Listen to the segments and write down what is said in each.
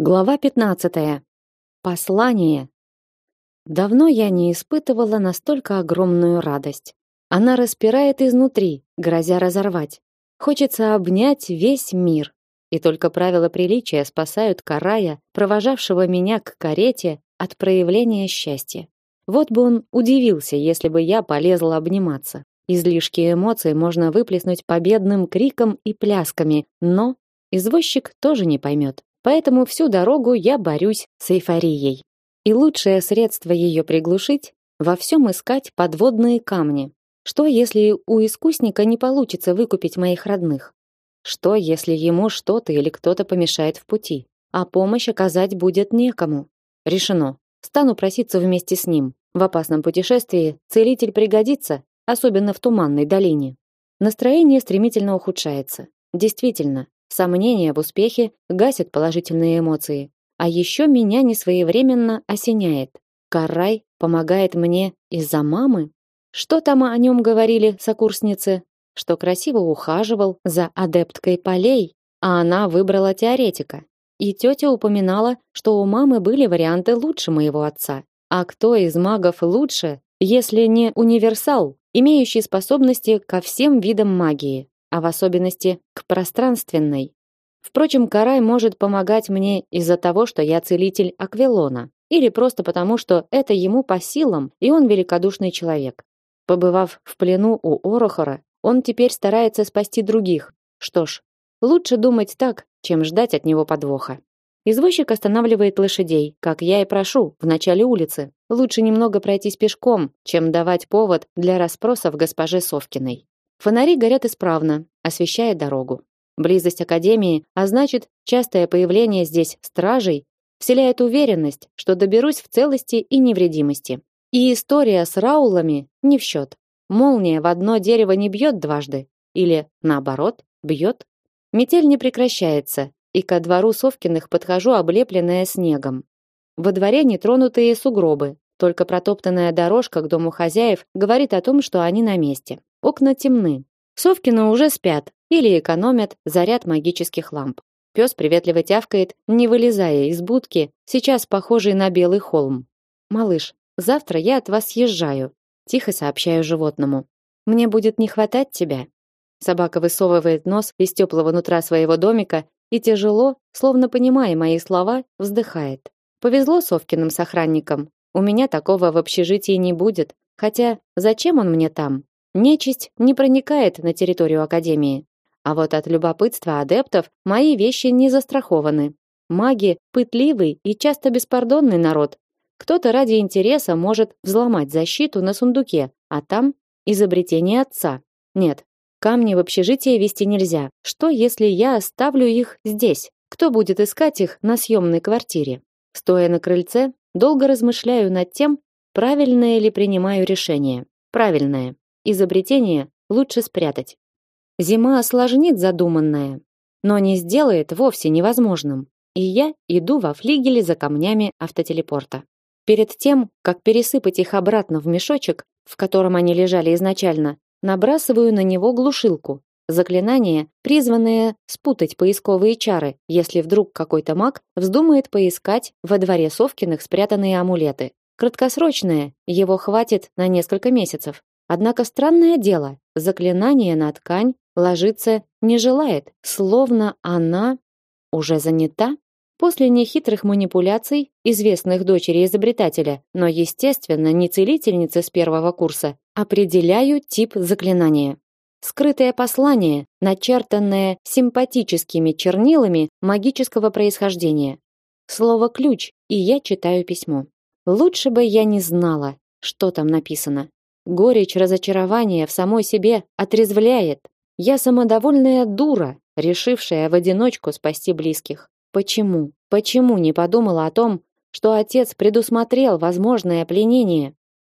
Глава 15. Послание. Давно я не испытывала настолько огромную радость. Она распирает изнутри, грозя разорвать. Хочется обнять весь мир. И только правила приличия спасают Карая, провожавшего меня к карете, от проявления счастья. Вот бы он удивился, если бы я полезла обниматься. Излишки эмоций можно выплеснуть победным криком и плясками, но извозчик тоже не поймет. Поэтому всю дорогу я борюсь с эйфорией. И лучшее средство ее приглушить во всем искать подводные камни. Что, если у искусника не получится выкупить моих родных? Что, если ему что-то или кто-то помешает в пути, а помощь оказать будет некому? Решено. Стану проситься вместе с ним. В опасном путешествии целитель пригодится, особенно в туманной долине. Настроение стремительно ухудшается. Действительно, Сомнения в успехе гасят положительные эмоции. А еще меня несвоевременно осеняет. Карай помогает мне из-за мамы? Что там о нем говорили сокурсницы? Что красиво ухаживал за адепткой полей, а она выбрала теоретика. И тетя упоминала, что у мамы были варианты лучше моего отца. А кто из магов лучше, если не универсал, имеющий способности ко всем видам магии? А в особенности к пространственной. Впрочем, Карай может помогать мне из-за того, что я целитель Аквилона, или просто потому, что это ему по силам, и он великодушный человек. Побывав в плену у Орохора, он теперь старается спасти других. Что ж, лучше думать так, чем ждать от него подвоха. Извозчик останавливает лошадей, как я и прошу, в начале улицы. Лучше немного пройтись пешком, чем давать повод для расспросов госпоже Совкиной. Фонари горят исправно, освещая дорогу. Близость академии, а значит, частое появление здесь стражей вселяет уверенность, что доберусь в целости и невредимости. И история с раулами не в счет. Молния в одно дерево не бьет дважды, или наоборот, бьет. Метель не прекращается, и ко двору Совкиных подхожу облепленная снегом. Во дворе нетронутые сугробы, только протоптанная дорожка к дому хозяев говорит о том, что они на месте. Окна темны. Совкины уже спят или экономят заряд магических ламп. Пес приветливо тявкает, не вылезая из будки, сейчас похожий на белый холм. Малыш, завтра я от вас съезжаю, тихо сообщаю животному. Мне будет не хватать тебя. Собака высовывает нос из теплого нутра своего домика и тяжело, словно понимая мои слова, вздыхает. Повезло Совкиным с охранником. У меня такого в общежитии не будет. Хотя зачем он мне там? Нечисть не проникает на территорию академии. А вот от любопытства адептов мои вещи не застрахованы. Маги пытливый и часто беспардонный народ. Кто-то ради интереса может взломать защиту на сундуке, а там изобретение отца. Нет, камни в общежитие вести нельзя. Что, если я оставлю их здесь? Кто будет искать их на съемной квартире? Стоя на крыльце, долго размышляю над тем, правильное ли принимаю решение. Правильное. Изобретение лучше спрятать. Зима осложнит задуманное, но не сделает вовсе невозможным. И я иду во флигеле за камнями автотелепорта. Перед тем, как пересыпать их обратно в мешочек, в котором они лежали изначально, набрасываю на него глушилку. Заклинание, призванное спутать поисковые чары, если вдруг какой-то маг вздумает поискать во дворе Совкиных спрятанные амулеты. Краткосрочное, его хватит на несколько месяцев. Однако странное дело, заклинание на ткань ложиться не желает, словно она уже занята. После нехитрых манипуляций, известных дочери изобретателя, но, естественно, не целительницы с первого курса, определяю тип заклинания. Скрытое послание, начертанное симпатическими чернилами магического происхождения. Слово ключ, и я читаю письмо. Лучше бы я не знала, что там написано. Горечь разочарования в самой себе отрезвляет. Я самодовольная дура, решившая в одиночку спасти близких. Почему? Почему не подумала о том, что отец предусмотрел возможное пленение?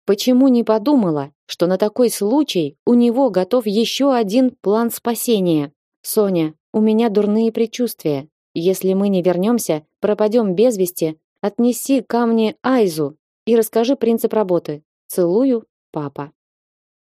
Почему не подумала, что на такой случай у него готов еще один план спасения? Соня, у меня дурные предчувствия. Если мы не вернемся, пропадем без вести, отнеси камни Айзу и расскажи принцип работы. Целую, папа.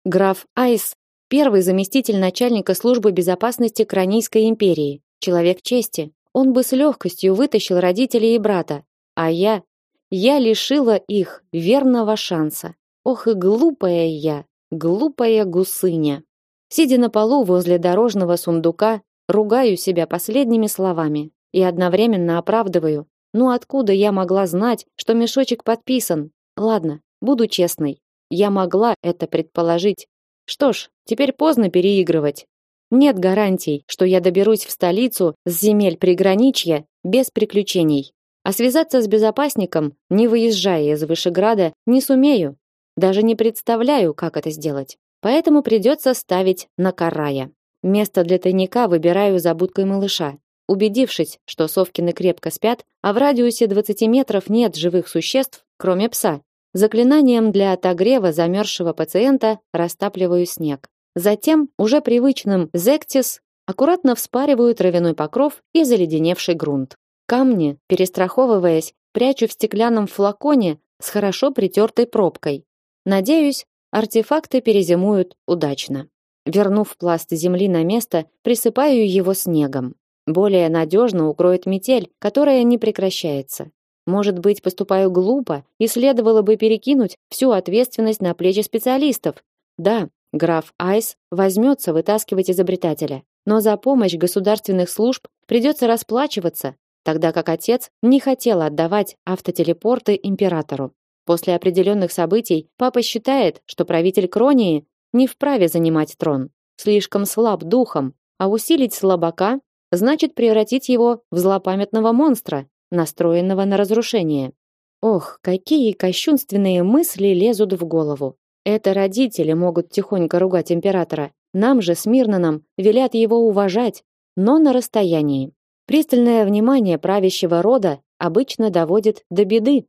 Граф Айс, первый заместитель начальника службы безопасности Кранийской империи, человек чести, он бы с легкостью вытащил родителей и брата, а я, я лишила их верного шанса. Ох и глупая я, глупая гусыня. Сидя на полу возле дорожного сундука, ругаю себя последними словами и одновременно оправдываю. Ну откуда я могла знать, что мешочек подписан? Ладно, буду честной. Я могла это предположить. Что ж, теперь поздно переигрывать. Нет гарантий, что я доберусь в столицу с земель приграничья без приключений. А связаться с безопасником, не выезжая из Вышеграда, не сумею. Даже не представляю, как это сделать. Поэтому придется ставить на Карая. Место для тайника выбираю за будкой малыша. Убедившись, что совкины крепко спят, а в радиусе 20 метров нет живых существ, кроме пса, заклинанием для отогрева замерзшего пациента растапливаю снег. Затем, уже привычным зектис, аккуратно вспариваю травяной покров и заледеневший грунт. Камни, перестраховываясь, прячу в стеклянном флаконе с хорошо притертой пробкой. Надеюсь, артефакты перезимуют удачно. Вернув пласт земли на место, присыпаю его снегом. Более надежно укроет метель, которая не прекращается. Может быть, поступаю глупо, и следовало бы перекинуть всю ответственность на плечи специалистов. Да, граф Айс возьмется вытаскивать изобретателя, но за помощь государственных служб придется расплачиваться, тогда как отец не хотел отдавать автотелепорты императору. После определенных событий папа считает, что правитель Кронии не вправе занимать трон. Слишком слаб духом, а усилить слабака значит превратить его в злопамятного монстра, настроенного на разрушение. Ох, какие кощунственные мысли лезут в голову. Это родители могут тихонько ругать императора. Нам же с Мирнаном велят его уважать, но на расстоянии. Пристальное внимание правящего рода обычно доводит до беды.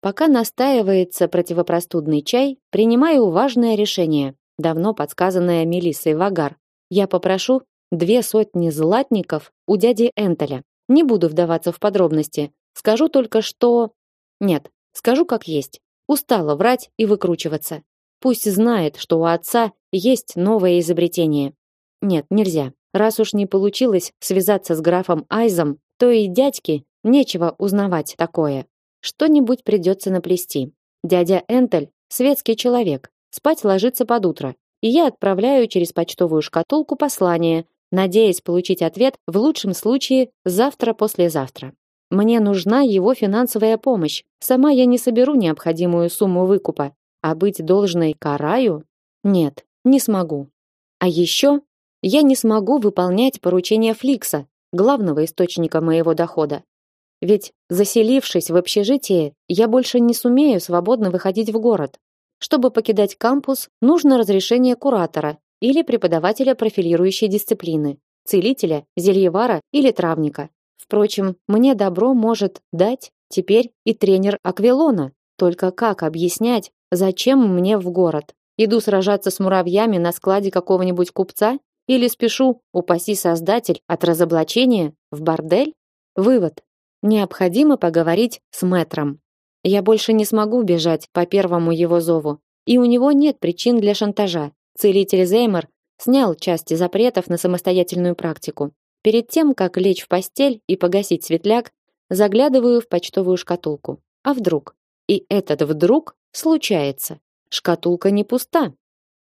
Пока настаивается противопростудный чай, принимаю важное решение давно подсказанная Мелиссой Вагар. Я попрошу две сотни златников у дяди Энтеля. Не буду вдаваться в подробности. Скажу только, что... Нет, скажу как есть. Устала врать и выкручиваться. Пусть знает, что у отца есть новое изобретение. Нет, нельзя. Раз уж не получилось связаться с графом Айзом, то и дядьке нечего узнавать такое. Что-нибудь придется наплести. Дядя Энтель светский человек, Спать ложится под утро, и я отправляю через почтовую шкатулку послание, надеясь получить ответ в лучшем случае завтра-послезавтра. Мне нужна его финансовая помощь. Сама я не соберу необходимую сумму выкупа, а быть должной Караю? Нет, не смогу. А еще я не смогу выполнять поручения Фликса, главного источника моего дохода. Ведь, заселившись в общежитие, я больше не сумею свободно выходить в город. Чтобы покидать кампус, нужно разрешение куратора или преподавателя профилирующей дисциплины, целителя, зельевара или травника. Впрочем, мне добро может дать теперь и тренер Аквилона. Только как объяснять, зачем мне в город? Иду сражаться с муравьями на складе какого-нибудь купца или спешу, упаси создатель, от разоблачения в бордель? Вывод. Необходимо поговорить с мэтром. Я больше не смогу бежать по первому его зову, и у него нет причин для шантажа. Целитель Зеймер снял части запретов на самостоятельную практику. Перед тем, как лечь в постель и погасить светляк, заглядываю в почтовую шкатулку. А вдруг? И этот вдруг случается. Шкатулка не пуста.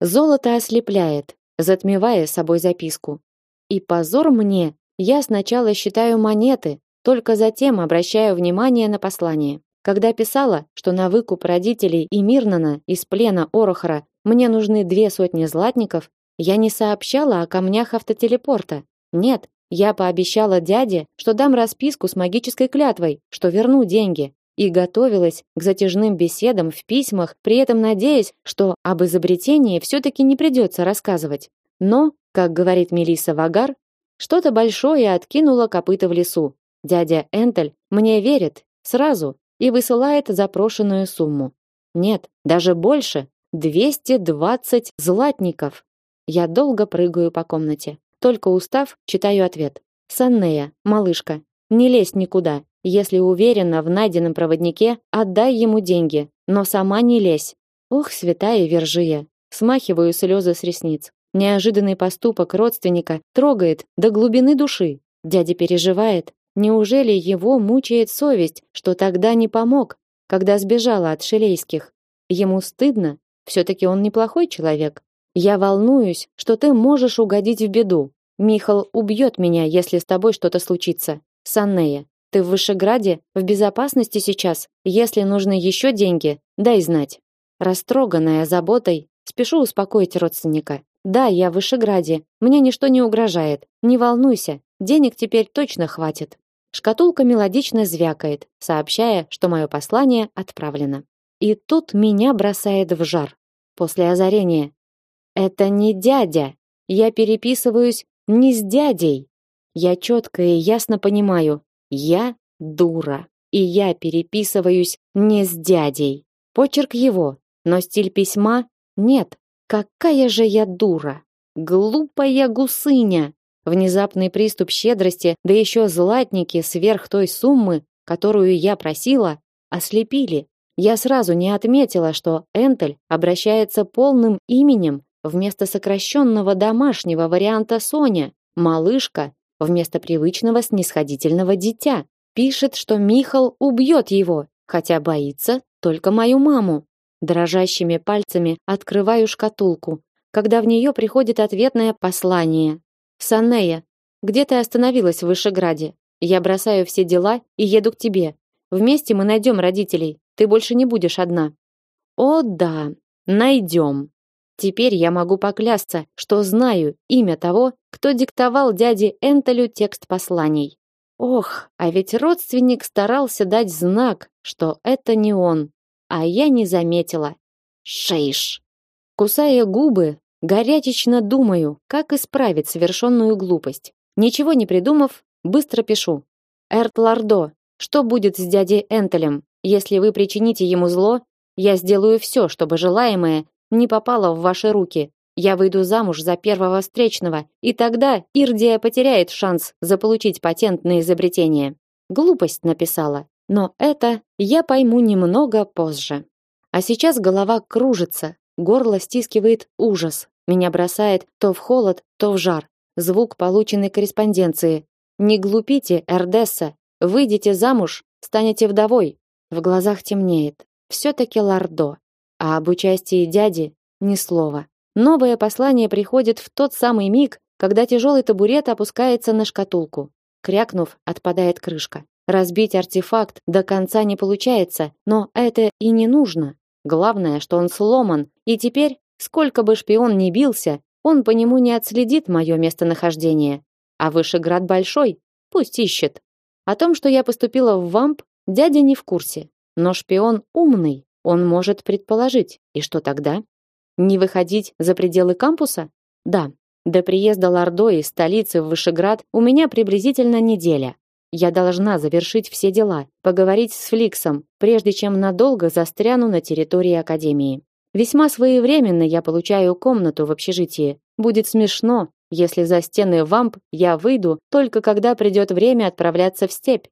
Золото ослепляет, затмевая собой записку. И позор мне, я сначала считаю монеты, только затем обращаю внимание на послание. Когда писала, что на выкуп родителей и Мирнана из плена Орохора мне нужны две сотни златников, я не сообщала о камнях автотелепорта. Нет, я пообещала дяде, что дам расписку с магической клятвой, что верну деньги, и готовилась к затяжным беседам в письмах, при этом надеясь, что об изобретении все-таки не придется рассказывать. Но, как говорит Мелисса Вагар, что-то большое откинуло копыта в лесу. Дядя Энтель мне верит сразу и высылает запрошенную сумму. Нет, даже больше. 220 златников. Я долго прыгаю по комнате. Только устав, читаю ответ. Саннея, малышка, не лезь никуда. Если уверена в найденном проводнике, отдай ему деньги, но сама не лезь. Ох, святая Вержия. Смахиваю слезы с ресниц. Неожиданный поступок родственника трогает до глубины души. Дядя переживает, Неужели его мучает совесть, что тогда не помог, когда сбежала от Шелейских? Ему стыдно? Все таки он неплохой человек. Я волнуюсь, что ты можешь угодить в беду. Михал убьет меня, если с тобой что-то случится. Саннея, ты в Вышеграде, в безопасности сейчас. Если нужны еще деньги, дай знать. Растроганная заботой, спешу успокоить родственника. Да, я в Вышеграде. Мне ничто не угрожает. Не волнуйся. Денег теперь точно хватит. Шкатулка мелодично звякает, сообщая, что мое послание отправлено. И тут меня бросает в жар. После озарения. Это не дядя. Я переписываюсь не с дядей. Я четко и ясно понимаю, я дура. И я переписываюсь не с дядей. Почерк его, но стиль письма нет. Какая же я дура. Глупая гусыня. Внезапный приступ щедрости, да еще златники сверх той суммы, которую я просила, ослепили. Я сразу не отметила, что Энтель обращается полным именем вместо сокращенного домашнего варианта Соня, малышка вместо привычного снисходительного дитя. Пишет, что Михал убьет его, хотя боится только мою маму. Дрожащими пальцами открываю шкатулку, когда в нее приходит ответное послание. Санея, где ты остановилась в Вышеграде? Я бросаю все дела и еду к тебе. Вместе мы найдем родителей. Ты больше не будешь одна. О да, найдем. Теперь я могу поклясться, что знаю имя того, кто диктовал дяде Энтелю текст посланий. Ох, а ведь родственник старался дать знак, что это не он, а я не заметила. Шейш. Кусая губы, Горячечно думаю, как исправить совершенную глупость. Ничего не придумав, быстро пишу. Эрт Лардо, что будет с дядей Энтелем? Если вы причините ему зло, я сделаю все, чтобы желаемое не попало в ваши руки. Я выйду замуж за первого встречного, и тогда Ирдия потеряет шанс заполучить патент на изобретение. Глупость написала, но это я пойму немного позже. А сейчас голова кружится, горло стискивает ужас. Меня бросает то в холод, то в жар. Звук полученной корреспонденции. Не глупите, Эрдесса. Выйдите замуж, станете вдовой. В глазах темнеет. Все-таки Лардо. А об участии дяди ни слова. Новое послание приходит в тот самый миг, когда тяжелый табурет опускается на шкатулку. Крякнув, отпадает крышка. Разбить артефакт до конца не получается, но это и не нужно. Главное, что он сломан, и теперь Сколько бы шпион ни бился, он по нему не отследит мое местонахождение. А Вышеград большой, пусть ищет. О том, что я поступила в ВАМП, дядя не в курсе. Но шпион умный, он может предположить. И что тогда? Не выходить за пределы кампуса? Да. До приезда Лордо из столицы в Вышеград у меня приблизительно неделя. Я должна завершить все дела, поговорить с Фликсом, прежде чем надолго застряну на территории академии. Весьма своевременно я получаю комнату в общежитии. Будет смешно, если за стены вамп я выйду только когда придет время отправляться в степь.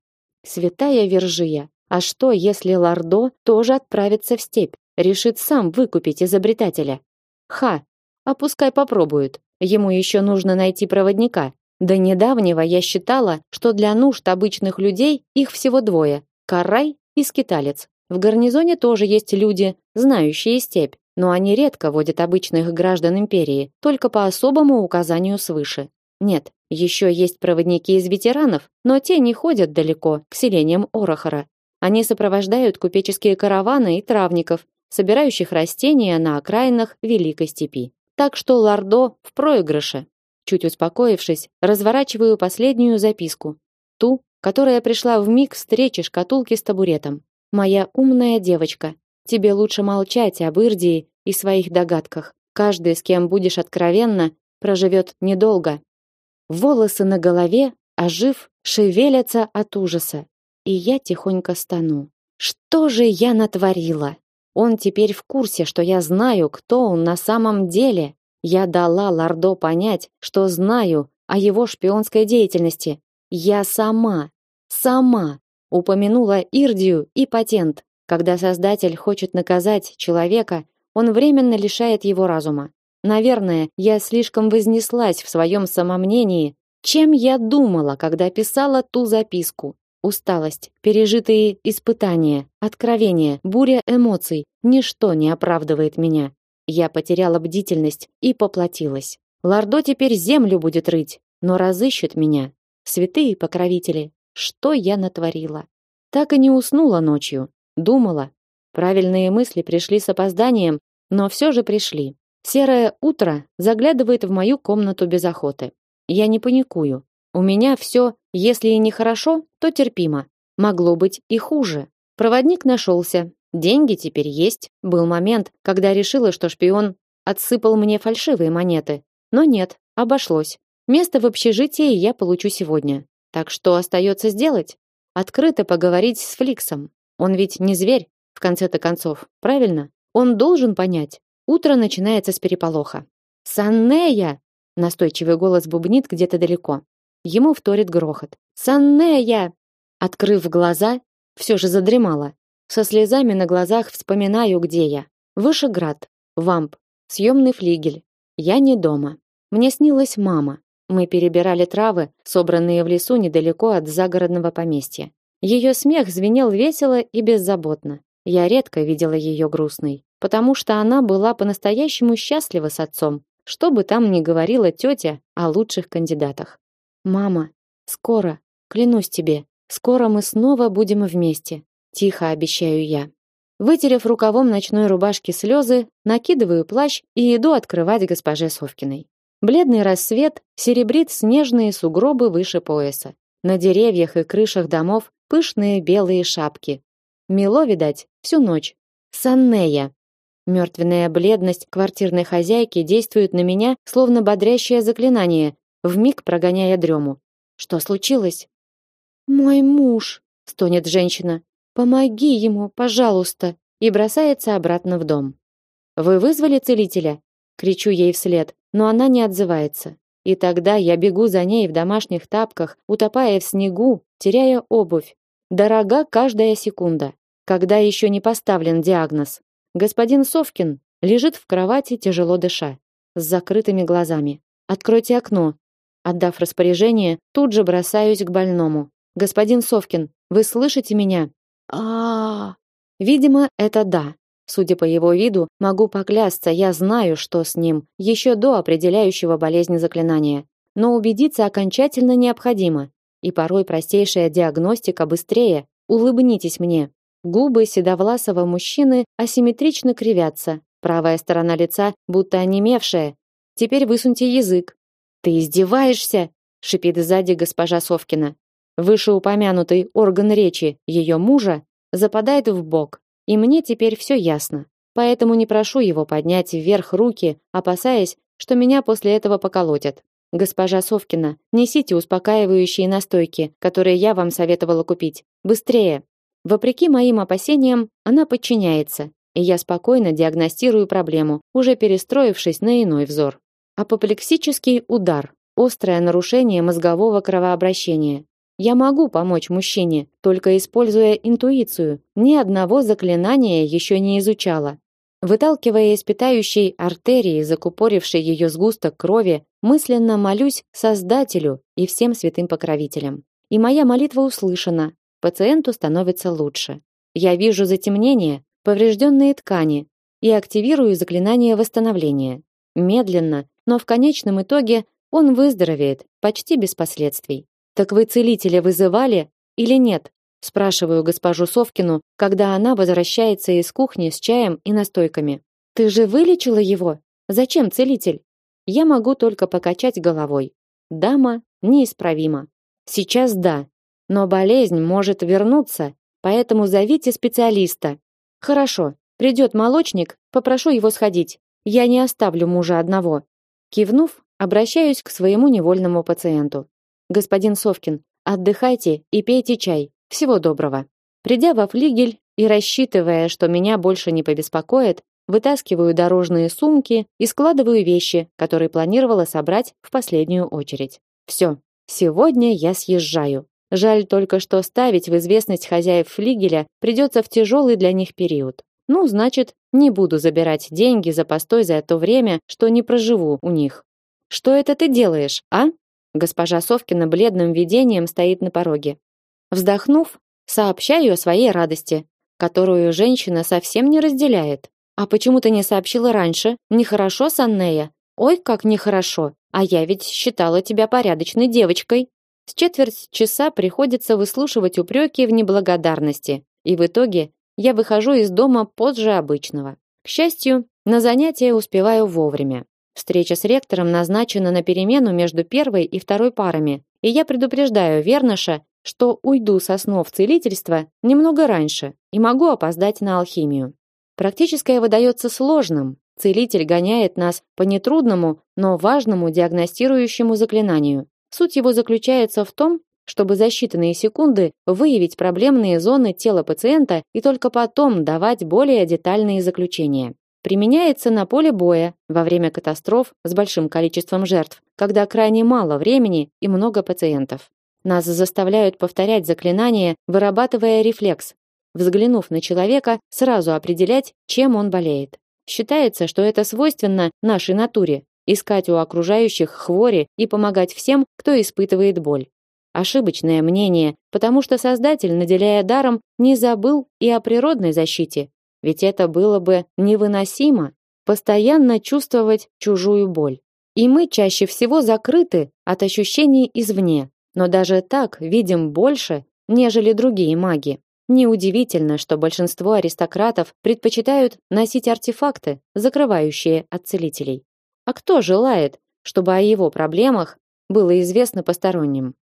Святая Вержия. А что, если Лардо тоже отправится в степь? Решит сам выкупить изобретателя. Ха, а пускай попробует. Ему еще нужно найти проводника. До недавнего я считала, что для нужд обычных людей их всего двое: Карай и скиталец. В гарнизоне тоже есть люди, знающие степь, но они редко водят обычных граждан империи, только по особому указанию свыше. Нет, еще есть проводники из ветеранов, но те не ходят далеко, к селениям Орохора. Они сопровождают купеческие караваны и травников, собирающих растения на окраинах Великой степи. Так что Лардо в проигрыше. Чуть успокоившись, разворачиваю последнюю записку, ту, которая пришла в миг встречи шкатулки с табуретом. Моя умная девочка, тебе лучше молчать об Ирдии и своих догадках. Каждый, с кем будешь откровенна, проживет недолго. Волосы на голове, ожив, шевелятся от ужаса, и я тихонько стану. Что же я натворила? Он теперь в курсе, что я знаю, кто он на самом деле. Я дала Лордо понять, что знаю о его шпионской деятельности. Я сама, сама Упомянула Ирдию и патент. Когда создатель хочет наказать человека, он временно лишает его разума. Наверное, я слишком вознеслась в своем самомнении, Чем я думала, когда писала ту записку? Усталость, пережитые испытания, откровения, буря эмоций, ничто не оправдывает меня. Я потеряла бдительность и поплатилась. Лордо теперь землю будет рыть, но разыщет меня. Святые покровители, что я натворила? Так и не уснула ночью. Думала. Правильные мысли пришли с опозданием, но все же пришли. Серое утро заглядывает в мою комнату без охоты. Я не паникую. У меня все, если и не хорошо, то терпимо. Могло быть и хуже. Проводник нашелся. Деньги теперь есть. Был момент, когда решила, что шпион отсыпал мне фальшивые монеты. Но нет, обошлось. Место в общежитии я получу сегодня. Так что остается сделать? Открыто поговорить с Фликсом. Он ведь не зверь, в конце-то концов, правильно? Он должен понять. Утро начинается с переполоха. «Саннея!» Настойчивый голос бубнит где-то далеко. Ему вторит грохот. «Саннея!» Открыв глаза, все же задремала. Со слезами на глазах вспоминаю, где я. Вышеград, вамп, съемный флигель. Я не дома. Мне снилась мама. Мы перебирали травы, собранные в лесу недалеко от загородного поместья. Ее смех звенел весело и беззаботно. Я редко видела ее грустной, потому что она была по-настоящему счастлива с отцом, что бы там ни говорила тетя о лучших кандидатах. Мама, скоро, клянусь тебе, скоро мы снова будем вместе, тихо обещаю я. Вытерев рукавом ночной рубашки слезы, накидываю плащ и иду открывать госпоже Совкиной. Бледный рассвет серебрит снежные сугробы выше пояса. На деревьях и крышах домов пышные белые шапки. Мело, видать, всю ночь. Саннея. Мертвенная бледность квартирной хозяйки действует на меня, словно бодрящее заклинание, вмиг прогоняя дрему. Что случилось? Мой муж, стонет женщина. Помоги ему, пожалуйста, и бросается обратно в дом. Вы вызвали целителя? кричу ей вслед но она не отзывается. И тогда я бегу за ней в домашних тапках, утопая в снегу, теряя обувь. Дорога каждая секунда. Когда еще не поставлен диагноз. Господин Совкин лежит в кровати, тяжело дыша, с закрытыми глазами. Откройте окно. Отдав распоряжение, тут же бросаюсь к больному. Господин Совкин, вы слышите меня? А, -а, -а. Видимо, это да. Судя по его виду, могу поклясться, я знаю, что с ним, еще до определяющего болезнь заклинания. Но убедиться окончательно необходимо. И порой простейшая диагностика быстрее. Улыбнитесь мне. Губы седовласого мужчины асимметрично кривятся. Правая сторона лица будто онемевшая. Теперь высуньте язык. Ты издеваешься? шипит сзади госпожа Совкина. Вышеупомянутый орган речи ее мужа западает в бок, и мне теперь все ясно. Поэтому не прошу его поднять вверх руки, опасаясь, что меня после этого поколотят. Госпожа Совкина, несите успокаивающие настойки, которые я вам советовала купить. Быстрее. Вопреки моим опасениям, она подчиняется, и я спокойно диагностирую проблему, уже перестроившись на иной взор. Апоплексический удар острое нарушение мозгового кровообращения. Я могу помочь мужчине, только используя интуицию. Ни одного заклинания еще не изучала. Выталкивая из питающей артерии закупоривший ее сгусток крови, мысленно молюсь Создателю и всем святым покровителям. И моя молитва услышана. Пациенту становится лучше. Я вижу затемнение, поврежденные ткани и активирую заклинание восстановления. Медленно, но в конечном итоге он выздоровеет почти без последствий. Так вы целителя вызывали или нет? спрашиваю госпожу Совкину, когда она возвращается из кухни с чаем и настойками. Ты же вылечила его? Зачем целитель? Я могу только покачать головой. Дама неисправима. Сейчас да, но болезнь может вернуться, поэтому зовите специалиста. Хорошо, придет молочник, попрошу его сходить. Я не оставлю мужа одного. Кивнув, обращаюсь к своему невольному пациенту. Господин Совкин, отдыхайте и пейте чай. Всего доброго. Придя во флигель и рассчитывая, что меня больше не побеспокоит, вытаскиваю дорожные сумки и складываю вещи, которые планировала собрать в последнюю очередь. Все, сегодня я съезжаю. Жаль только, что ставить в известность хозяев флигеля придется в тяжелый для них период. Ну, значит, не буду забирать деньги за постой за то время, что не проживу у них. Что это ты делаешь, а? Госпожа Совкина бледным видением стоит на пороге. Вздохнув, сообщаю о своей радости, которую женщина совсем не разделяет. А почему ты не сообщила раньше? Нехорошо, Саннея? Ой, как нехорошо. А я ведь считала тебя порядочной девочкой. С четверть часа приходится выслушивать упреки в неблагодарности, и в итоге я выхожу из дома позже обычного. К счастью, на занятия успеваю вовремя. Встреча с ректором назначена на перемену между первой и второй парами, и я предупреждаю Верноша, что уйду со снов целительства немного раньше и могу опоздать на алхимию. Практическое выдается сложным. Целитель гоняет нас по нетрудному, но важному диагностирующему заклинанию. Суть его заключается в том, чтобы за считанные секунды выявить проблемные зоны тела пациента и только потом давать более детальные заключения. Применяется на поле боя, во время катастроф с большим количеством жертв, когда крайне мало времени и много пациентов. Нас заставляют повторять заклинание, вырабатывая рефлекс. Взглянув на человека, сразу определять, чем он болеет. Считается, что это свойственно нашей натуре искать у окружающих хвори и помогать всем, кто испытывает боль. Ошибочное мнение, потому что Создатель, наделяя даром, не забыл и о природной защите. Ведь это было бы невыносимо постоянно чувствовать чужую боль. И мы чаще всего закрыты от ощущений извне, но даже так видим больше, нежели другие маги. Неудивительно, что большинство аристократов предпочитают носить артефакты, закрывающие от целителей. А кто желает, чтобы о его проблемах было известно посторонним?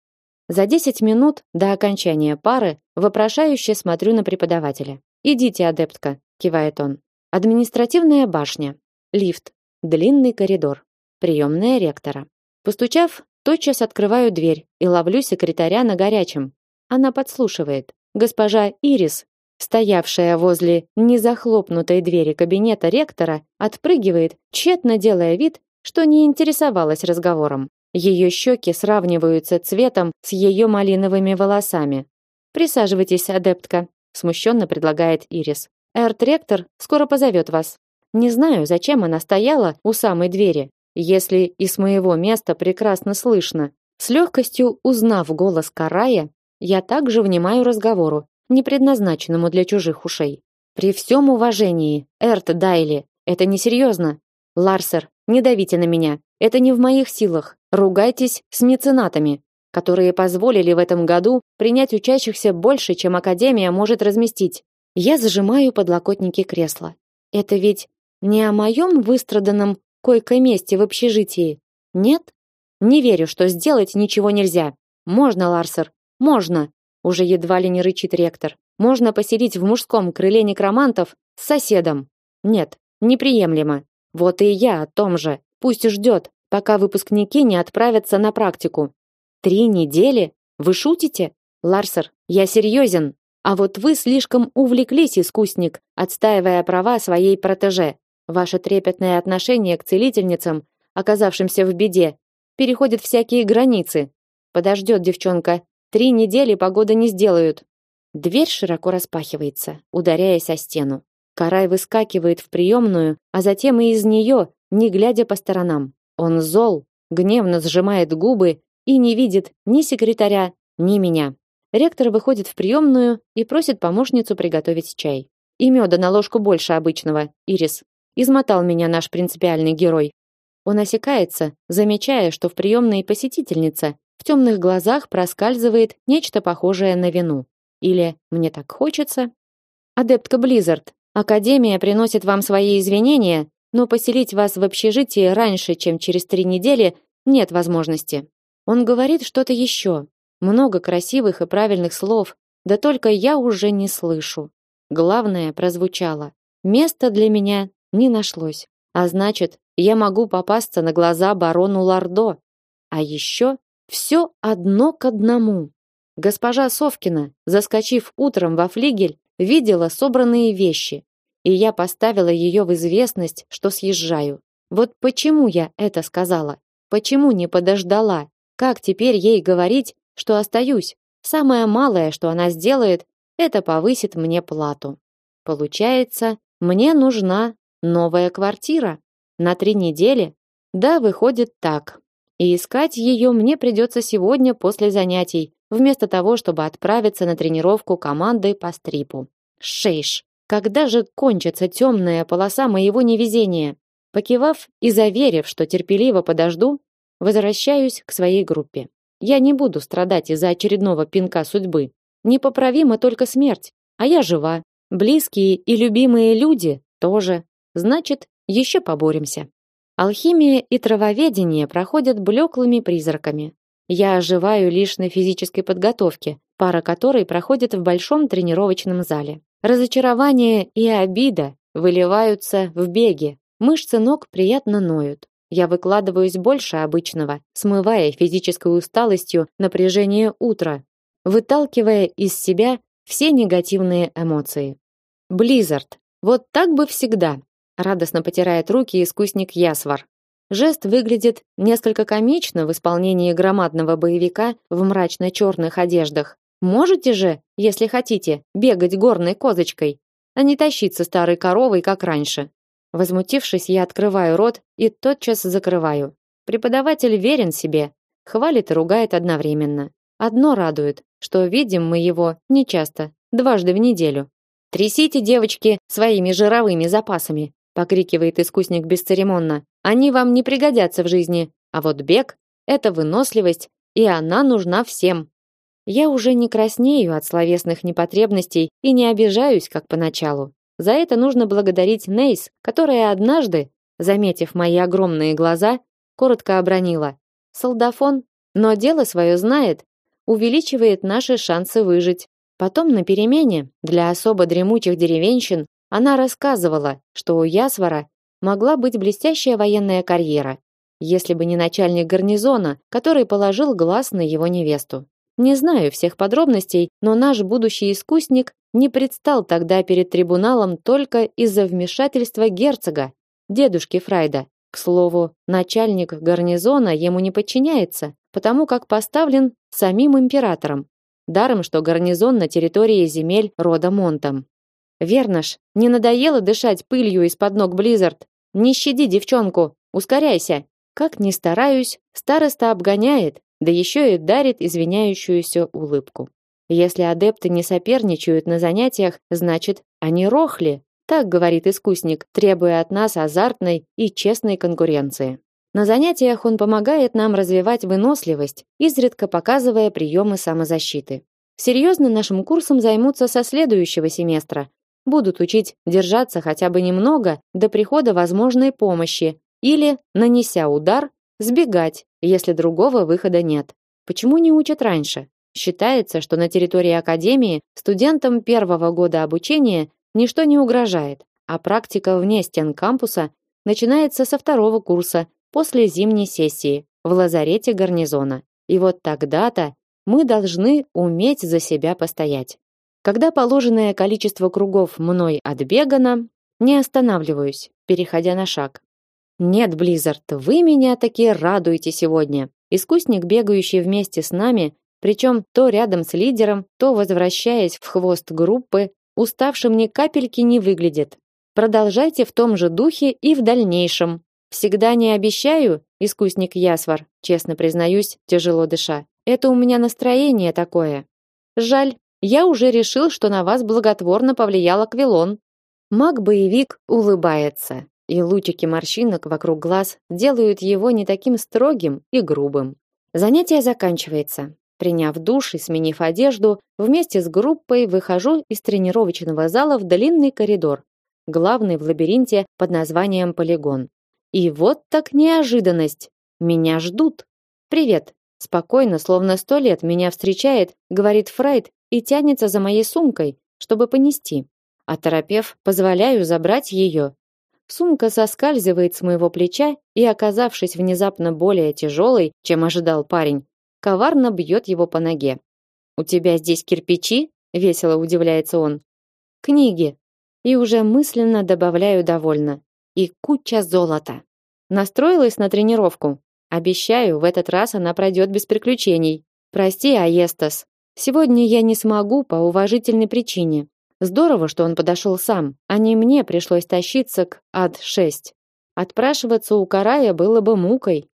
За 10 минут до окончания пары вопрошающе смотрю на преподавателя. «Идите, адептка», — кивает он. «Административная башня. Лифт. Длинный коридор. Приемная ректора». Постучав, тотчас открываю дверь и ловлю секретаря на горячем. Она подслушивает. Госпожа Ирис, стоявшая возле незахлопнутой двери кабинета ректора, отпрыгивает, тщетно делая вид, что не интересовалась разговором. Ее щеки сравниваются цветом с ее малиновыми волосами. Присаживайтесь, адептка, смущенно предлагает Ирис. Эрт-ректор скоро позовет вас. Не знаю, зачем она стояла у самой двери, если и с моего места прекрасно слышно. С легкостью узнав голос Карая, я также внимаю разговору, не предназначенному для чужих ушей. При всем уважении, Эрт Дайли, это несерьезно. Ларсер, не давите на меня. Это не в моих силах. Ругайтесь с меценатами, которые позволили в этом году принять учащихся больше, чем академия может разместить. Я зажимаю подлокотники кресла. Это ведь не о моем выстраданном койко-месте в общежитии. Нет? Не верю, что сделать ничего нельзя. Можно, Ларсер, можно уже едва ли не рычит ректор. Можно поселить в мужском крыле некромантов с соседом. Нет, неприемлемо. Вот и я о том же. Пусть ждет, пока выпускники не отправятся на практику. Три недели? Вы шутите? Ларсер, я серьезен. А вот вы слишком увлеклись, искусник, отстаивая права своей протеже. Ваше трепетное отношение к целительницам, оказавшимся в беде, переходит всякие границы. Подождет девчонка, Три недели погода не сделают. Дверь широко распахивается, ударяясь о стену. Карай выскакивает в приемную, а затем и из нее, не глядя по сторонам. Он зол, гневно сжимает губы и не видит ни секретаря, ни меня. Ректор выходит в приемную и просит помощницу приготовить чай. И меда на ложку больше обычного, Ирис. Измотал меня наш принципиальный герой. Он осекается, замечая, что в приемной посетительница, в темных глазах проскальзывает нечто похожее на вину. Или мне так хочется? Адептка Близзард, Академия приносит вам свои извинения, но поселить вас в общежитии раньше, чем через три недели, нет возможности. Он говорит что-то еще. Много красивых и правильных слов, да только я уже не слышу. Главное прозвучало. Места для меня не нашлось. А значит, я могу попасться на глаза барону Лардо. А еще все одно к одному. Госпожа Совкина, заскочив утром во флигель, видела собранные вещи, и я поставила ее в известность, что съезжаю. Вот почему я это сказала? Почему не подождала? Как теперь ей говорить, что остаюсь? Самое малое, что она сделает, это повысит мне плату. Получается, мне нужна новая квартира на три недели. Да, выходит так. И искать ее мне придется сегодня после занятий, вместо того, чтобы отправиться на тренировку команды по стрипу. Шейш, когда же кончится темная полоса моего невезения? Покивав и заверив, что терпеливо подожду, возвращаюсь к своей группе. Я не буду страдать из-за очередного пинка судьбы. Непоправима только смерть, а я жива. Близкие и любимые люди тоже. Значит, еще поборемся. Алхимия и травоведение проходят блеклыми призраками. Я оживаю лишь на физической подготовке, пара которой проходит в большом тренировочном зале. Разочарование и обида выливаются в беге. Мышцы ног приятно ноют. Я выкладываюсь больше обычного, смывая физической усталостью напряжение утра, выталкивая из себя все негативные эмоции. Близзард. Вот так бы всегда. Радостно потирает руки искусник Ясвар. Жест выглядит несколько комично в исполнении громадного боевика в мрачно-черных одеждах. Можете же, если хотите, бегать горной козочкой, а не тащиться старой коровой, как раньше. Возмутившись, я открываю рот и тотчас закрываю. Преподаватель верен себе, хвалит и ругает одновременно. Одно радует, что видим мы его нечасто, дважды в неделю. Трясите, девочки, своими жировыми запасами, покрикивает искусник бесцеремонно. Они вам не пригодятся в жизни, а вот бег это выносливость, и она нужна всем. Я уже не краснею от словесных непотребностей и не обижаюсь, как поначалу. За это нужно благодарить Нейс, которая однажды, заметив мои огромные глаза, коротко обронила: "Солдафон, но дело свое знает, увеличивает наши шансы выжить". Потом на перемене для особо дремучих деревенщин она рассказывала, что у Ясвара могла быть блестящая военная карьера, если бы не начальник гарнизона, который положил глаз на его невесту. Не знаю всех подробностей, но наш будущий искусник не предстал тогда перед трибуналом только из-за вмешательства герцога, дедушки Фрайда. К слову, начальник гарнизона ему не подчиняется, потому как поставлен самим императором. Даром, что гарнизон на территории земель рода Монтом. Верно ж, не надоело дышать пылью из-под ног Близзард? Не щади девчонку, ускоряйся. Как ни стараюсь, староста обгоняет, да еще и дарит извиняющуюся улыбку. Если адепты не соперничают на занятиях, значит, они рохли. Так говорит искусник, требуя от нас азартной и честной конкуренции. На занятиях он помогает нам развивать выносливость, изредка показывая приемы самозащиты. Серьезно нашим курсом займутся со следующего семестра. Будут учить держаться хотя бы немного до прихода возможной помощи или, нанеся удар, сбегать, если другого выхода нет. Почему не учат раньше? Считается, что на территории академии студентам первого года обучения ничто не угрожает, а практика вне стен кампуса начинается со второго курса после зимней сессии в лазарете гарнизона. И вот тогда-то мы должны уметь за себя постоять. Когда положенное количество кругов мной отбегано, не останавливаюсь, переходя на шаг. Нет, Близзард, вы меня таки радуете сегодня. Искусник, бегающий вместе с нами, причем то рядом с лидером, то возвращаясь в хвост группы, уставшим ни капельки не выглядит. Продолжайте в том же духе и в дальнейшем. Всегда не обещаю, искусник Ясвар, честно признаюсь, тяжело дыша. Это у меня настроение такое. Жаль, я уже решил, что на вас благотворно повлиял Квилон. Маг-боевик улыбается, и лучики морщинок вокруг глаз делают его не таким строгим и грубым. Занятие заканчивается. Приняв душ и сменив одежду, вместе с группой выхожу из тренировочного зала в длинный коридор, главный в лабиринте под названием полигон. И вот так неожиданность. Меня ждут. Привет. Спокойно, словно сто лет меня встречает, говорит Фрайд и тянется за моей сумкой, чтобы понести. Оторопев, позволяю забрать ее. Сумка соскальзывает с моего плеча и, оказавшись внезапно более тяжелой, чем ожидал парень, коварно бьет его по ноге. У тебя здесь кирпичи? весело удивляется он. Книги. И уже мысленно добавляю довольно. И куча золота. Настроилась на тренировку. Обещаю, в этот раз она пройдет без приключений. Прости, Аестас. Сегодня я не смогу по уважительной причине. Здорово, что он подошел сам, а не мне пришлось тащиться к ад-6. Отпрашиваться у Карая было бы мукой.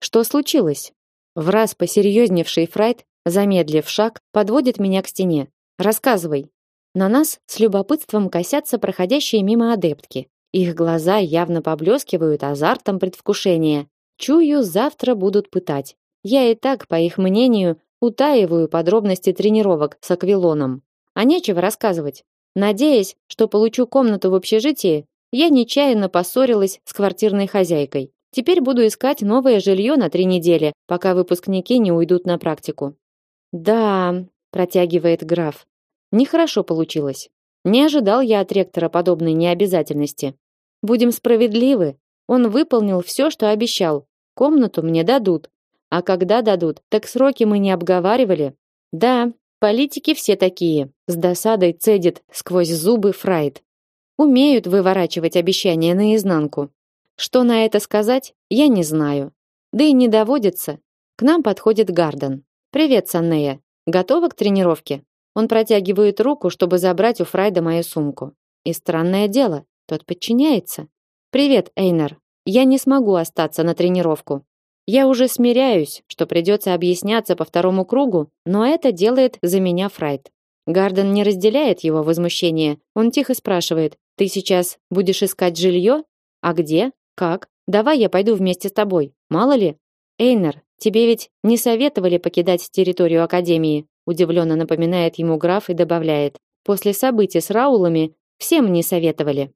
Что случилось? В раз посерьезневший Фрайт, замедлив шаг, подводит меня к стене. Рассказывай. На нас с любопытством косятся проходящие мимо адептки. Их глаза явно поблескивают азартом предвкушения. Чую, завтра будут пытать. Я и так, по их мнению, утаиваю подробности тренировок с аквилоном. А нечего рассказывать. Надеясь, что получу комнату в общежитии, я нечаянно поссорилась с квартирной хозяйкой. Теперь буду искать новое жилье на три недели, пока выпускники не уйдут на практику. Да, протягивает граф. Нехорошо получилось. Не ожидал я от ректора подобной необязательности. Будем справедливы. Он выполнил все, что обещал. Комнату мне дадут. А когда дадут, так сроки мы не обговаривали. Да, политики все такие. С досадой цедит сквозь зубы Фрайд. Умеют выворачивать обещания наизнанку. Что на это сказать, я не знаю. Да и не доводится. К нам подходит Гарден. Привет, Саннея. Готова к тренировке? Он протягивает руку, чтобы забрать у Фрайда мою сумку. И странное дело, тот подчиняется. Привет, Эйнер. Я не смогу остаться на тренировку. Я уже смиряюсь, что придется объясняться по второму кругу, но это делает за меня Фрайд. Гарден не разделяет его возмущение. Он тихо спрашивает: "Ты сейчас будешь искать жилье? А где? Как? Давай я пойду вместе с тобой. Мало ли. Эйнер, тебе ведь не советовали покидать территорию академии, удивленно напоминает ему граф и добавляет: После событий с Раулами всем не советовали.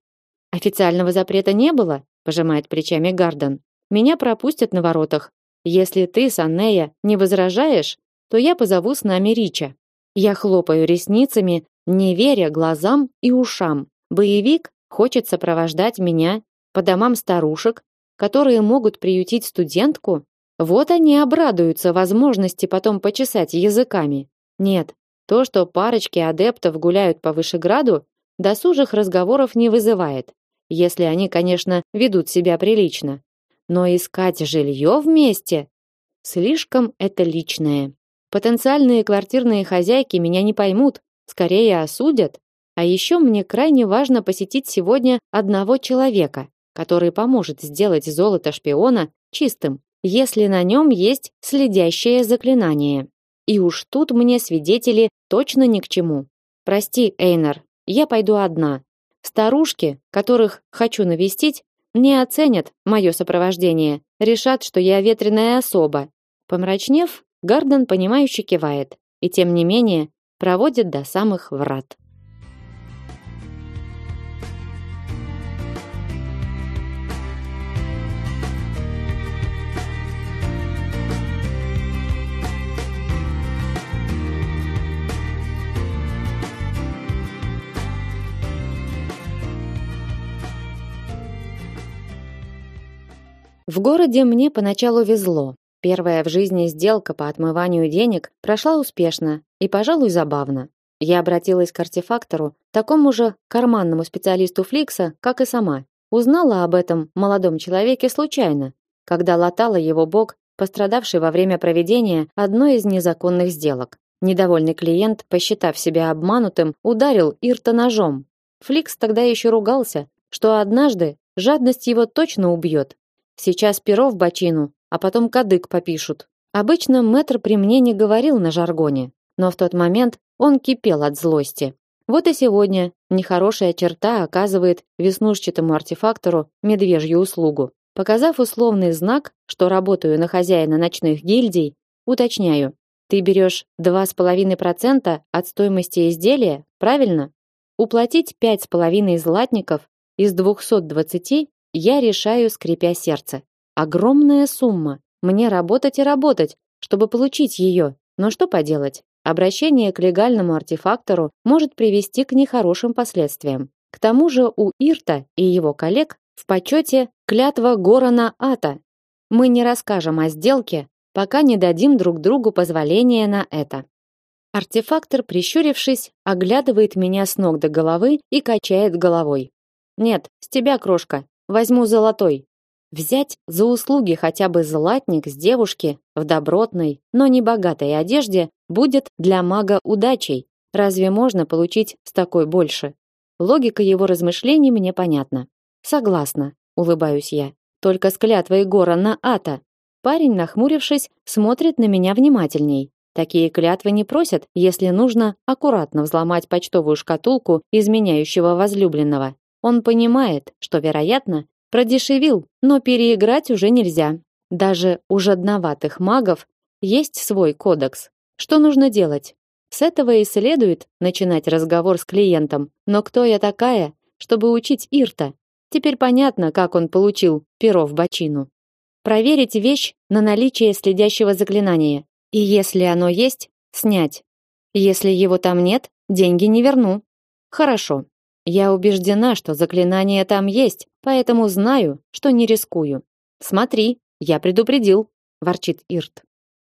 Официального запрета не было, пожимает плечами Гарден. Меня пропустят на воротах. Если ты, Саннея, не возражаешь, то я позову с нами Рича. Я хлопаю ресницами, не веря глазам и ушам. Боевик хочет сопровождать меня по домам старушек, которые могут приютить студентку, вот они обрадуются возможности потом почесать языками. Нет, то, что парочки адептов гуляют по Вышеграду, досужих разговоров не вызывает, если они, конечно, ведут себя прилично. Но искать жилье вместе слишком это личное. Потенциальные квартирные хозяйки меня не поймут, скорее осудят. А еще мне крайне важно посетить сегодня одного человека, который поможет сделать золото шпиона чистым, если на нем есть следящее заклинание. И уж тут мне свидетели точно ни к чему. Прости, Эйнар, я пойду одна. Старушки, которых хочу навестить, не оценят мое сопровождение, решат, что я ветреная особа. Помрачнев, Гарден понимающе кивает и тем не менее проводит до самых врат. В городе мне поначалу везло. Первая в жизни сделка по отмыванию денег прошла успешно и, пожалуй, забавно. Я обратилась к артефактору, такому же карманному специалисту Фликса, как и сама. Узнала об этом молодом человеке случайно, когда латала его бок, пострадавший во время проведения одной из незаконных сделок. Недовольный клиент, посчитав себя обманутым, ударил Ирта ножом. Фликс тогда еще ругался, что однажды жадность его точно убьет, Сейчас перо в бочину, а потом кадык попишут. Обычно мэтр при мне не говорил на жаргоне, но в тот момент он кипел от злости. Вот и сегодня нехорошая черта оказывает веснушчатому артефактору медвежью услугу. Показав условный знак, что работаю на хозяина ночных гильдий, уточняю: ты берешь 2,5% от стоимости изделия, правильно? Уплатить пять с половиной златников из 220 я решаю, скрипя сердце. Огромная сумма. Мне работать и работать, чтобы получить ее. Но что поделать? Обращение к легальному артефактору может привести к нехорошим последствиям. К тому же у Ирта и его коллег в почете клятва Горана Ата. Мы не расскажем о сделке, пока не дадим друг другу позволения на это. Артефактор, прищурившись, оглядывает меня с ног до головы и качает головой. Нет, с тебя, крошка, Возьму золотой. Взять за услуги хотя бы златник с девушки в добротной, но не богатой одежде будет для мага удачей. Разве можно получить с такой больше? Логика его размышлений мне понятна. Согласна, улыбаюсь я. Только с клятвой Гора на Ата. Парень, нахмурившись, смотрит на меня внимательней. Такие клятвы не просят, если нужно аккуратно взломать почтовую шкатулку изменяющего возлюбленного. Он понимает, что, вероятно, продешевил, но переиграть уже нельзя. Даже у жадноватых магов есть свой кодекс. Что нужно делать? С этого и следует начинать разговор с клиентом. Но кто я такая, чтобы учить Ирта? Теперь понятно, как он получил перо в бочину. Проверить вещь на наличие следящего заклинания. И если оно есть, снять. Если его там нет, деньги не верну. Хорошо. Я убеждена, что заклинание там есть, поэтому знаю, что не рискую. Смотри, я предупредил, ворчит Ирт.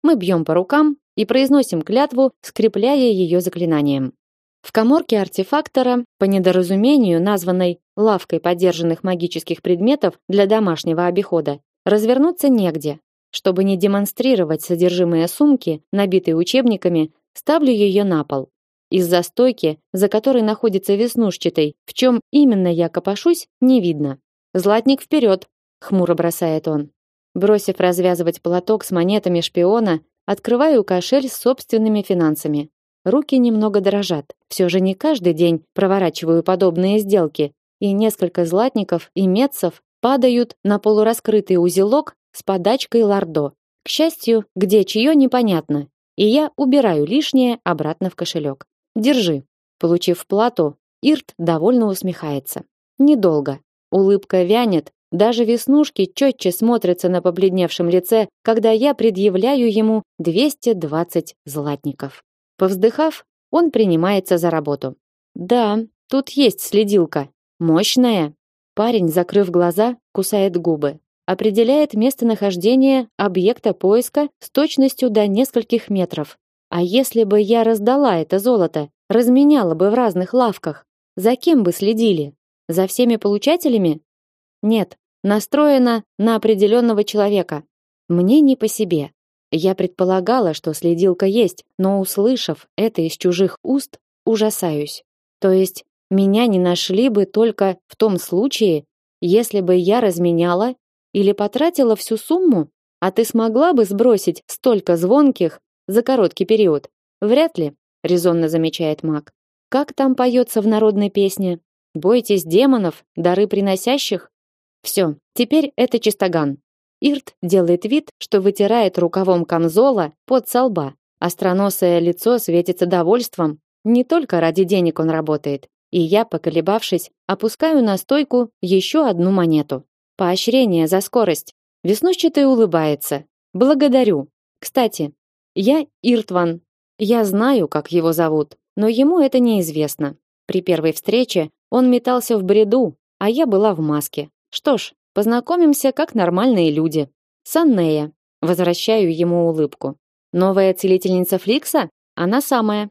Мы бьем по рукам и произносим клятву, скрепляя ее заклинанием. В каморке артефактора, по недоразумению названной лавкой подержанных магических предметов для домашнего обихода, развернуться негде. Чтобы не демонстрировать содержимое сумки, набитой учебниками, ставлю ее на пол. Из-за стойки, за которой находится веснушчатый, в чем именно я копошусь, не видно. Златник вперед, хмуро бросает он. Бросив развязывать платок с монетами шпиона, открываю кошель с собственными финансами. Руки немного дрожат. Все же не каждый день проворачиваю подобные сделки, и несколько златников и медцев падают на полураскрытый узелок с подачкой лардо. К счастью, где чье непонятно, и я убираю лишнее обратно в кошелек. Держи. Получив плату, Ирт довольно усмехается. Недолго. Улыбка вянет, даже веснушки четче смотрятся на побледневшем лице, когда я предъявляю ему 220 златников. Повздыхав, он принимается за работу. Да, тут есть следилка. Мощная. Парень, закрыв глаза, кусает губы. Определяет местонахождение объекта поиска с точностью до нескольких метров. А если бы я раздала это золото, разменяла бы в разных лавках, за кем бы следили? За всеми получателями? Нет, настроена на определенного человека. Мне не по себе. Я предполагала, что следилка есть, но услышав это из чужих уст, ужасаюсь. То есть меня не нашли бы только в том случае, если бы я разменяла или потратила всю сумму, а ты смогла бы сбросить столько звонких за короткий период? Вряд ли, резонно замечает Мак. Как там поется в народной песне? Бойтесь демонов, дары приносящих? Все, теперь это чистоган. Ирт делает вид, что вытирает рукавом камзола под со лба. Остроносое лицо светится довольством. Не только ради денег он работает. И я, поколебавшись, опускаю на стойку еще одну монету. Поощрение за скорость. Веснущатый улыбается. Благодарю. Кстати, я Иртван. Я знаю, как его зовут, но ему это неизвестно. При первой встрече он метался в бреду, а я была в маске. Что ж, познакомимся как нормальные люди. Саннея. Возвращаю ему улыбку. Новая целительница Фликса? Она самая.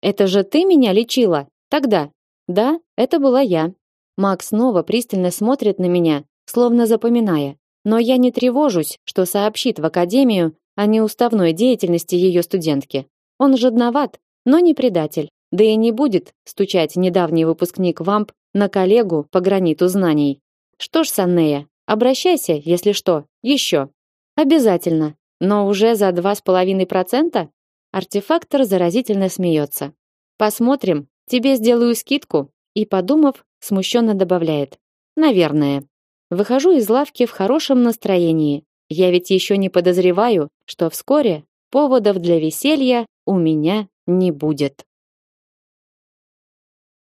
Это же ты меня лечила тогда. Да, это была я. Макс снова пристально смотрит на меня, словно запоминая. Но я не тревожусь, что сообщит в академию о неуставной деятельности ее студентки. Он жадноват, но не предатель. Да и не будет стучать недавний выпускник ВАМП на коллегу по граниту знаний. Что ж, Саннея, обращайся, если что, еще. Обязательно. Но уже за два с половиной процента? Артефактор заразительно смеется. Посмотрим, тебе сделаю скидку. И, подумав, смущенно добавляет. Наверное. Выхожу из лавки в хорошем настроении. Я ведь еще не подозреваю, что вскоре поводов для веселья у меня не будет.